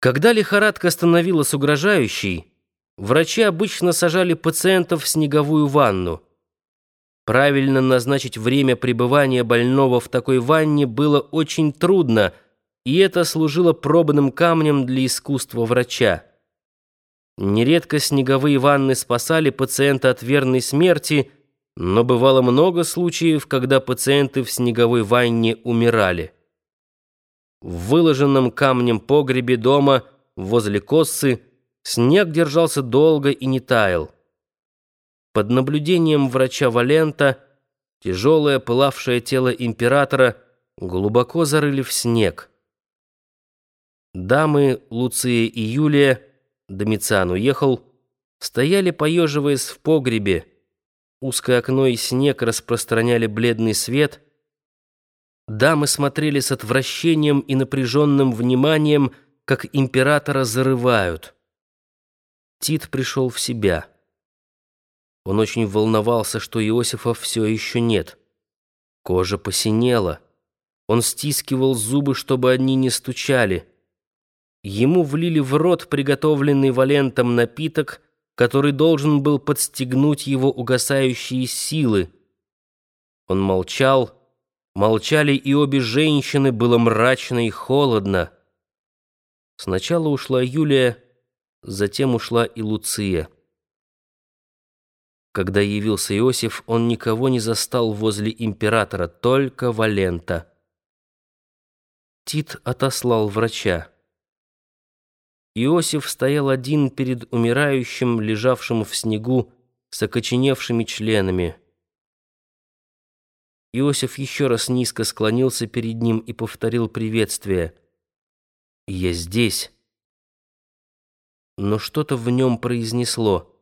Когда лихорадка становилась угрожающей, врачи обычно сажали пациентов в снеговую ванну. Правильно назначить время пребывания больного в такой ванне было очень трудно, и это служило пробным камнем для искусства врача. Нередко снеговые ванны спасали пациента от верной смерти, но бывало много случаев, когда пациенты в снеговой ванне умирали. В выложенном камнем погребе дома, возле Коссы, снег держался долго и не таял. Под наблюдением врача Валента тяжелое пылавшее тело императора глубоко зарыли в снег. Дамы Луция и Юлия, Домициан уехал, стояли, поеживаясь в погребе. Узкое окно и снег распространяли бледный свет — Дамы смотрели с отвращением и напряженным вниманием, как императора зарывают. Тит пришел в себя. Он очень волновался, что Иосифа все еще нет. Кожа посинела. Он стискивал зубы, чтобы они не стучали. Ему влили в рот приготовленный Валентом напиток, который должен был подстегнуть его угасающие силы. Он молчал, Молчали и обе женщины, было мрачно и холодно. Сначала ушла Юлия, затем ушла и Луция. Когда явился Иосиф, он никого не застал возле императора, только Валента. Тит отослал врача. Иосиф стоял один перед умирающим, лежавшим в снегу, с окоченевшими членами. Иосиф еще раз низко склонился перед ним и повторил приветствие. «Я здесь». Но что-то в нем произнесло.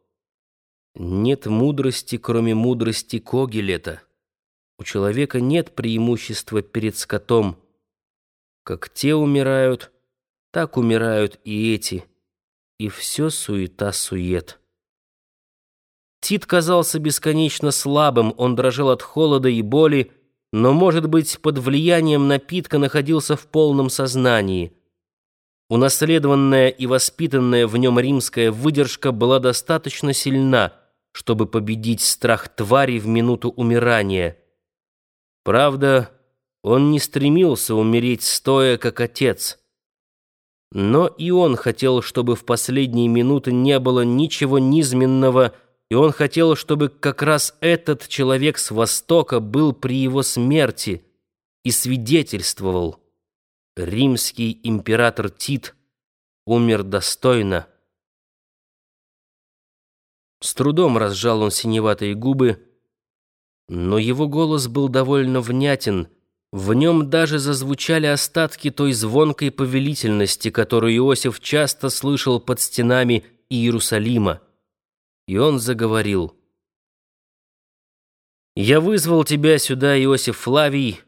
Нет мудрости, кроме мудрости Когелета. У человека нет преимущества перед скотом. Как те умирают, так умирают и эти. И все суета-сует. Тит казался бесконечно слабым, он дрожал от холода и боли, но, может быть, под влиянием напитка находился в полном сознании. Унаследованная и воспитанная в нем римская выдержка была достаточно сильна, чтобы победить страх твари в минуту умирания. Правда, он не стремился умереть стоя, как отец. Но и он хотел, чтобы в последние минуты не было ничего низменного, и он хотел, чтобы как раз этот человек с Востока был при его смерти и свидетельствовал. Римский император Тит умер достойно. С трудом разжал он синеватые губы, но его голос был довольно внятен, в нем даже зазвучали остатки той звонкой повелительности, которую Иосиф часто слышал под стенами Иерусалима и он заговорил. «Я вызвал тебя сюда, Иосиф Флавий,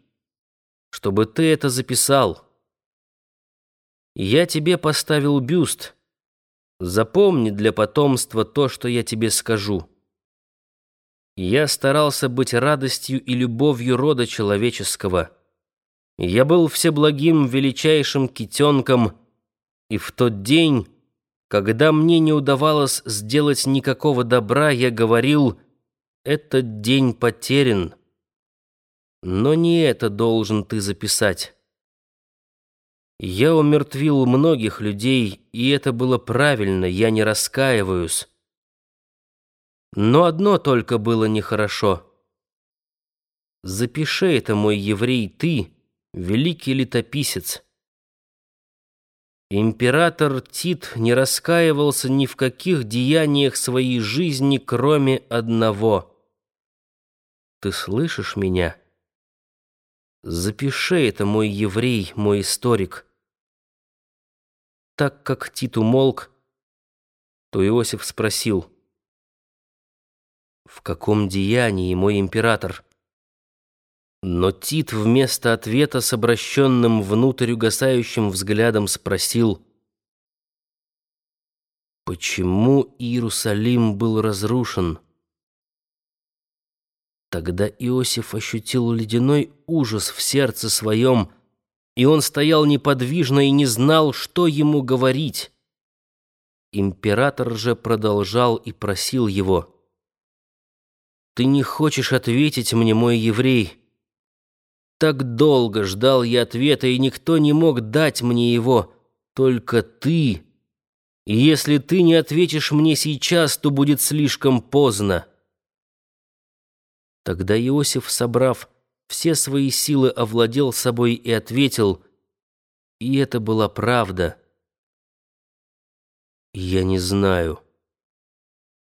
чтобы ты это записал. Я тебе поставил бюст. Запомни для потомства то, что я тебе скажу. Я старался быть радостью и любовью рода человеческого. Я был всеблагим величайшим китенком, и в тот день когда мне не удавалось сделать никакого добра, я говорил, этот день потерян. Но не это должен ты записать. Я умертвил многих людей, и это было правильно, я не раскаиваюсь. Но одно только было нехорошо. Запиши это, мой еврей, ты, великий летописец. Император Тит не раскаивался ни в каких деяниях своей жизни, кроме одного. Ты слышишь меня? Запиши это, мой еврей, мой историк. Так как Тит умолк, то Иосиф спросил, «В каком деянии, мой император?» Но Тит вместо ответа с обращенным внутрь угасающим взглядом спросил, «Почему Иерусалим был разрушен?» Тогда Иосиф ощутил ледяной ужас в сердце своем и он стоял неподвижно и не знал, что ему говорить. Император же продолжал и просил его. «Ты не хочешь ответить мне, мой еврей? Так долго ждал я ответа, и никто не мог дать мне его, только ты. И если ты не ответишь мне сейчас, то будет слишком поздно». Тогда Иосиф, собрав все свои силы, овладел собой и ответил, и это была правда — «Я не знаю».